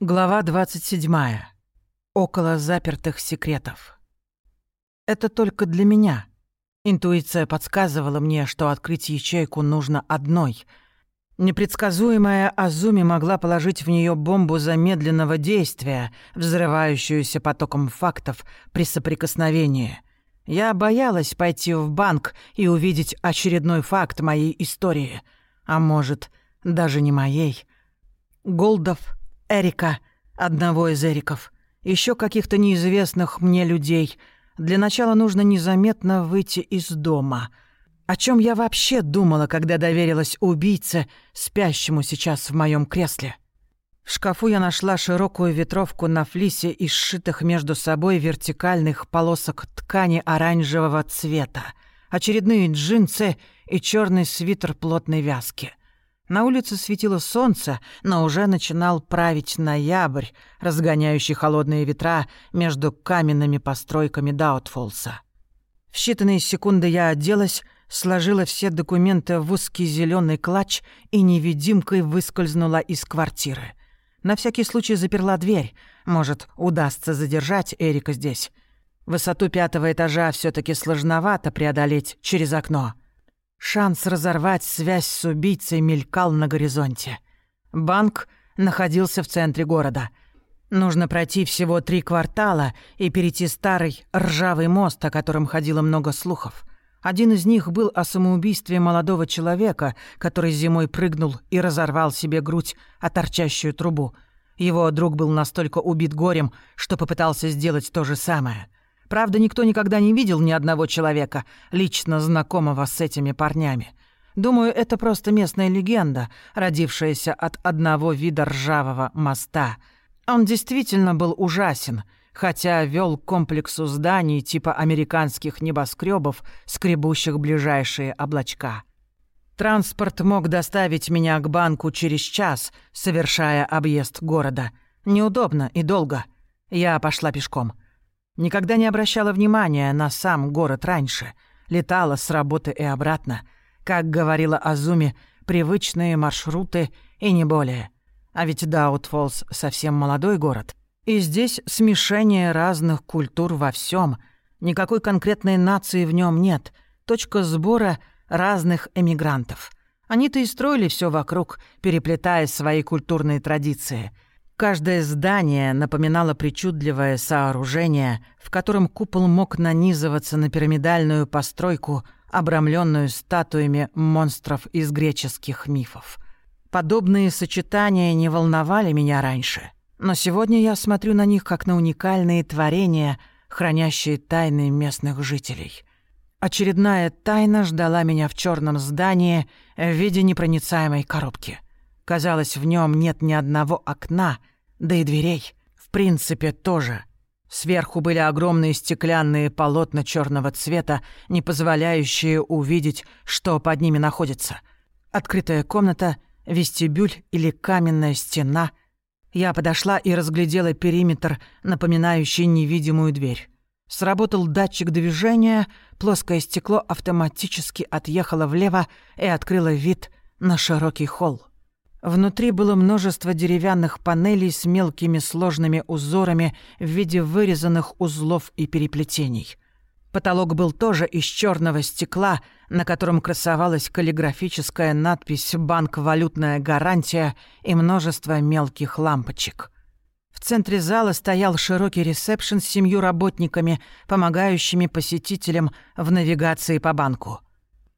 Глава 27. Около запертых секретов. Это только для меня. Интуиция подсказывала мне, что открыть ячейку нужно одной. Непредсказуемая Азуми могла положить в нее бомбу замедленного действия, взрывающуюся потоком фактов при соприкосновении. Я боялась пойти в банк и увидеть очередной факт моей истории. А может, даже не моей. Голдов Эрика, одного из Эриков, еще каких-то неизвестных мне людей. Для начала нужно незаметно выйти из дома. О чем я вообще думала, когда доверилась убийце, спящему сейчас в моем кресле? В шкафу я нашла широкую ветровку на флисе из сшитых между собой вертикальных полосок ткани оранжевого цвета, очередные джинсы и черный свитер плотной вязки — на улице светило солнце, но уже начинал править ноябрь, разгоняющий холодные ветра между каменными постройками Даутфолса. В считанные секунды я оделась, сложила все документы в узкий зеленый клатч и невидимкой выскользнула из квартиры. На всякий случай заперла дверь. Может, удастся задержать Эрика здесь. Высоту пятого этажа все таки сложновато преодолеть через окно — Шанс разорвать связь с убийцей мелькал на горизонте. Банк находился в центре города. Нужно пройти всего три квартала и перейти старый ржавый мост, о котором ходило много слухов. Один из них был о самоубийстве молодого человека, который зимой прыгнул и разорвал себе грудь о торчащую трубу. Его друг был настолько убит горем, что попытался сделать то же самое. Правда, никто никогда не видел ни одного человека, лично знакомого с этими парнями. Думаю, это просто местная легенда, родившаяся от одного вида ржавого моста. Он действительно был ужасен, хотя вел к комплексу зданий типа американских небоскребов, скребущих ближайшие облачка. Транспорт мог доставить меня к банку через час, совершая объезд города. Неудобно и долго. Я пошла пешком — Никогда не обращала внимания на сам город раньше. Летала с работы и обратно. Как говорила Азуми, привычные маршруты и не более. А ведь Даутфолс совсем молодой город. И здесь смешение разных культур во всем. Никакой конкретной нации в нем нет. Точка сбора разных эмигрантов. Они-то и строили все вокруг, переплетая свои культурные традиции — Каждое здание напоминало причудливое сооружение, в котором купол мог нанизываться на пирамидальную постройку, обрамленную статуями монстров из греческих мифов. Подобные сочетания не волновали меня раньше, но сегодня я смотрю на них как на уникальные творения, хранящие тайны местных жителей. Очередная тайна ждала меня в черном здании в виде непроницаемой коробки. Казалось, в нем нет ни одного окна, да и дверей. В принципе, тоже. Сверху были огромные стеклянные полотна черного цвета, не позволяющие увидеть, что под ними находится. Открытая комната, вестибюль или каменная стена. Я подошла и разглядела периметр, напоминающий невидимую дверь. Сработал датчик движения, плоское стекло автоматически отъехало влево и открыло вид на широкий холл. Внутри было множество деревянных панелей с мелкими сложными узорами в виде вырезанных узлов и переплетений. Потолок был тоже из черного стекла, на котором красовалась каллиграфическая надпись «Банк валютная гарантия» и множество мелких лампочек. В центре зала стоял широкий ресепшн с семью работниками, помогающими посетителям в навигации по банку.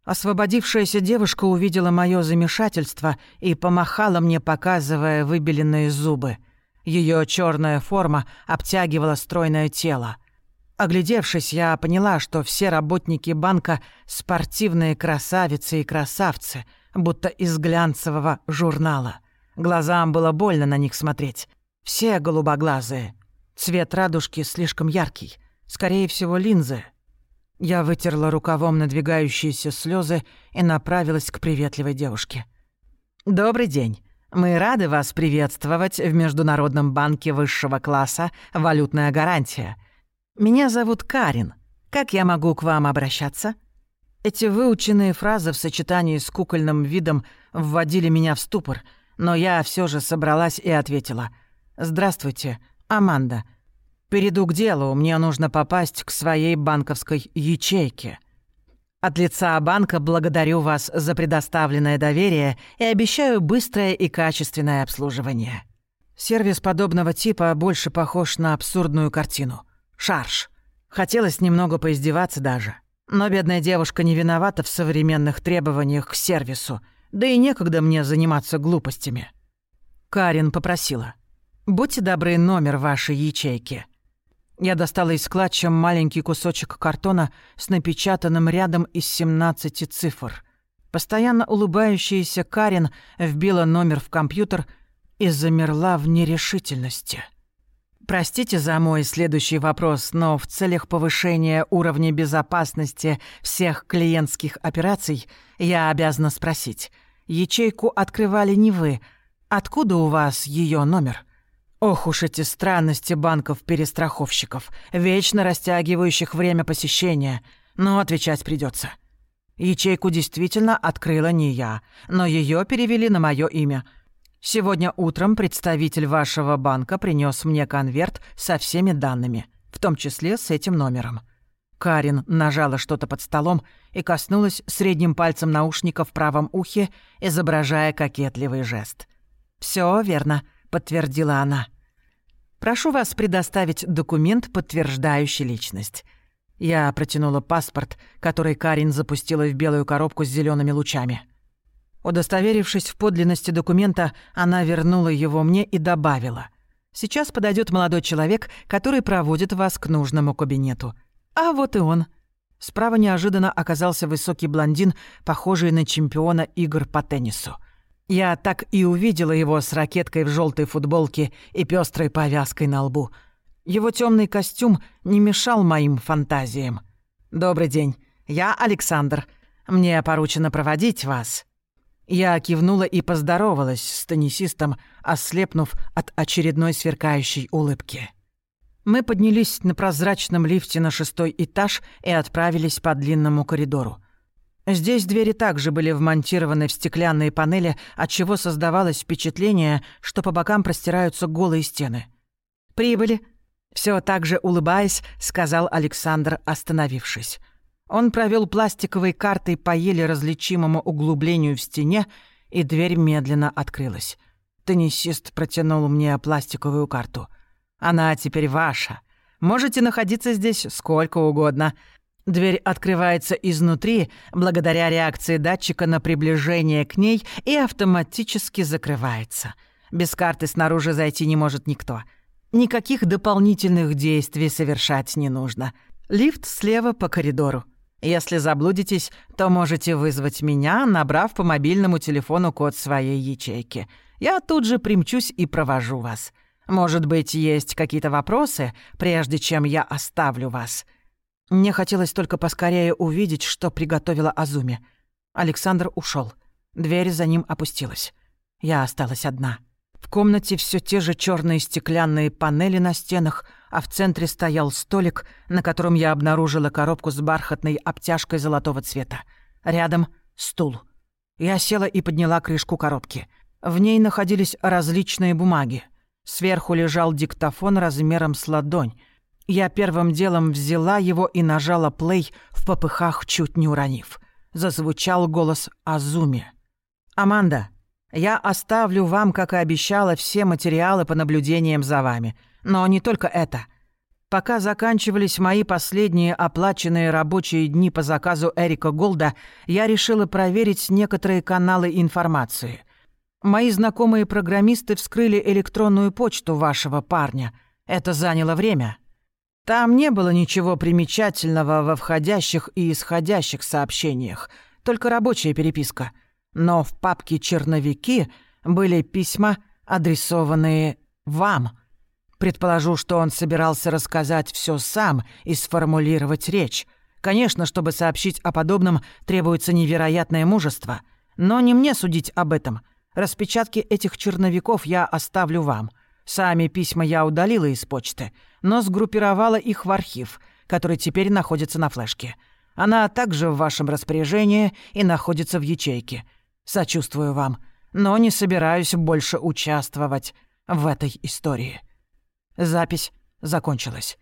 Освободившаяся девушка увидела мое замешательство и помахала мне, показывая выбеленные зубы. Ее черная форма обтягивала стройное тело. Оглядевшись, я поняла, что все работники банка — спортивные красавицы и красавцы, будто из глянцевого журнала. Глазам было больно на них смотреть. Все голубоглазые. Цвет радужки слишком яркий. Скорее всего, линзы — я вытерла рукавом надвигающиеся слезы и направилась к приветливой девушке. «Добрый день. Мы рады вас приветствовать в Международном банке высшего класса «Валютная гарантия». Меня зовут Карин. Как я могу к вам обращаться?» Эти выученные фразы в сочетании с кукольным видом вводили меня в ступор, но я все же собралась и ответила. «Здравствуйте, Аманда. Перейду к делу, мне нужно попасть к своей банковской ячейке». От лица банка благодарю вас за предоставленное доверие и обещаю быстрое и качественное обслуживание. Сервис подобного типа больше похож на абсурдную картину. Шарж. Хотелось немного поиздеваться даже. Но бедная девушка не виновата в современных требованиях к сервису, да и некогда мне заниматься глупостями. Карин попросила. «Будьте добры, номер вашей ячейки». Я достала из клатча маленький кусочек картона с напечатанным рядом из 17 цифр. Постоянно улыбающаяся Карин вбила номер в компьютер и замерла в нерешительности. Простите за мой следующий вопрос, но в целях повышения уровня безопасности всех клиентских операций я обязана спросить. Ячейку открывали не вы. Откуда у вас ее номер? Ох уж эти странности банков-перестраховщиков, вечно растягивающих время посещения. Но отвечать придется. Ячейку действительно открыла не я, но ее перевели на мое имя. Сегодня утром представитель вашего банка принес мне конверт со всеми данными, в том числе с этим номером. Карин нажала что-то под столом и коснулась средним пальцем наушника в правом ухе, изображая кокетливый жест. Все верно», — подтвердила она. «Прошу вас предоставить документ, подтверждающий личность». Я протянула паспорт, который Карин запустила в белую коробку с зелеными лучами. Удостоверившись в подлинности документа, она вернула его мне и добавила. «Сейчас подойдет молодой человек, который проводит вас к нужному кабинету. А вот и он». Справа неожиданно оказался высокий блондин, похожий на чемпиона игр по теннису. Я так и увидела его с ракеткой в желтой футболке и пестрой повязкой на лбу. Его темный костюм не мешал моим фантазиям. «Добрый день. Я Александр. Мне поручено проводить вас». Я кивнула и поздоровалась с теннисистом, ослепнув от очередной сверкающей улыбки. Мы поднялись на прозрачном лифте на шестой этаж и отправились по длинному коридору. Здесь двери также были вмонтированы в стеклянные панели, отчего создавалось впечатление, что по бокам простираются голые стены. «Прибыли!» Все так же улыбаясь, сказал Александр, остановившись. Он провел пластиковой картой по еле различимому углублению в стене, и дверь медленно открылась. Теннисист протянул мне пластиковую карту. «Она теперь ваша. Можете находиться здесь сколько угодно. Дверь открывается изнутри благодаря реакции датчика на приближение к ней и автоматически закрывается. Без карты снаружи зайти не может никто. Никаких дополнительных действий совершать не нужно. Лифт слева по коридору. Если заблудитесь, то можете вызвать меня, набрав по мобильному телефону код своей ячейки. Я тут же примчусь и провожу вас. Может быть, есть какие-то вопросы, прежде чем я оставлю вас?» Мне хотелось только поскорее увидеть, что приготовила Азуми. Александр ушел. Дверь за ним опустилась. Я осталась одна. В комнате все те же черные стеклянные панели на стенах, а в центре стоял столик, на котором я обнаружила коробку с бархатной обтяжкой золотого цвета. Рядом — стул. Я села и подняла крышку коробки. В ней находились различные бумаги. Сверху лежал диктофон размером с ладонь — я первым делом взяла его и нажала плей, в попыхах чуть не уронив. Зазвучал голос Азуми. «Аманда, я оставлю вам, как и обещала, все материалы по наблюдениям за вами. Но не только это. Пока заканчивались мои последние оплаченные рабочие дни по заказу Эрика Голда, я решила проверить некоторые каналы информации. Мои знакомые программисты вскрыли электронную почту вашего парня. Это заняло время». Там не было ничего примечательного во входящих и исходящих сообщениях, только рабочая переписка. Но в папке «Черновики» были письма, адресованные вам. Предположу, что он собирался рассказать все сам и сформулировать речь. Конечно, чтобы сообщить о подобном, требуется невероятное мужество. Но не мне судить об этом. Распечатки этих черновиков я оставлю вам. Сами письма я удалила из почты, но сгруппировала их в архив, который теперь находится на флешке. Она также в вашем распоряжении и находится в ячейке. Сочувствую вам, но не собираюсь больше участвовать. в этой истории. Запись закончилась.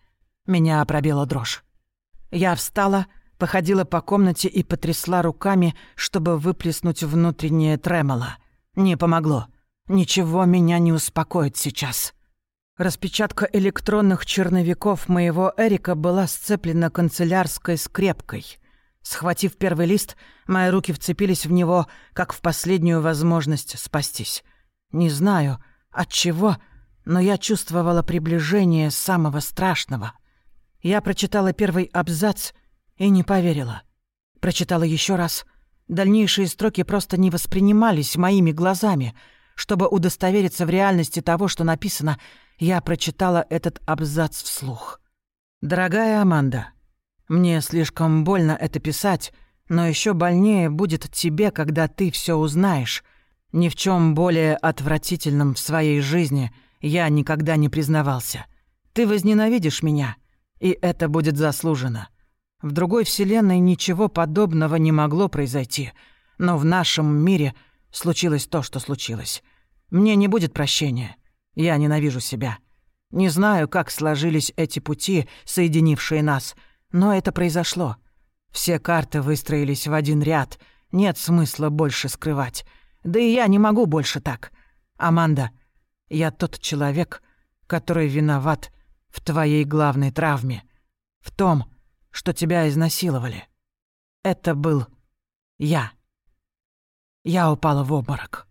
Меня пробила дрожь. Я встала, походила по комнате и потрясла руками, чтобы выплеснуть внутреннее тремоло. Не помогло. Ничего меня не успокоит сейчас. Распечатка электронных черновиков моего Эрика была сцеплена канцелярской скрепкой. Схватив первый лист, мои руки вцепились в него, как в последнюю возможность спастись. Не знаю, от чего, но я чувствовала приближение самого страшного. Я прочитала первый абзац и не поверила. Прочитала еще раз. Дальнейшие строки просто не воспринимались моими глазами. Чтобы удостовериться в реальности того, что написано, я прочитала этот абзац вслух. «Дорогая Аманда, мне слишком больно это писать, но еще больнее будет тебе, когда ты все узнаешь. Ни в чем более отвратительном в своей жизни я никогда не признавался. Ты возненавидишь меня, и это будет заслужено. В другой вселенной ничего подобного не могло произойти, но в нашем мире случилось то, что случилось. Мне не будет прощения. Я ненавижу себя. Не знаю, как сложились эти пути, соединившие нас, но это произошло. Все карты выстроились в один ряд. Нет смысла больше скрывать. Да и я не могу больше так. Аманда, я тот человек, который виноват в твоей главной травме. В том, что тебя изнасиловали. Это был я. Я упала в обморок.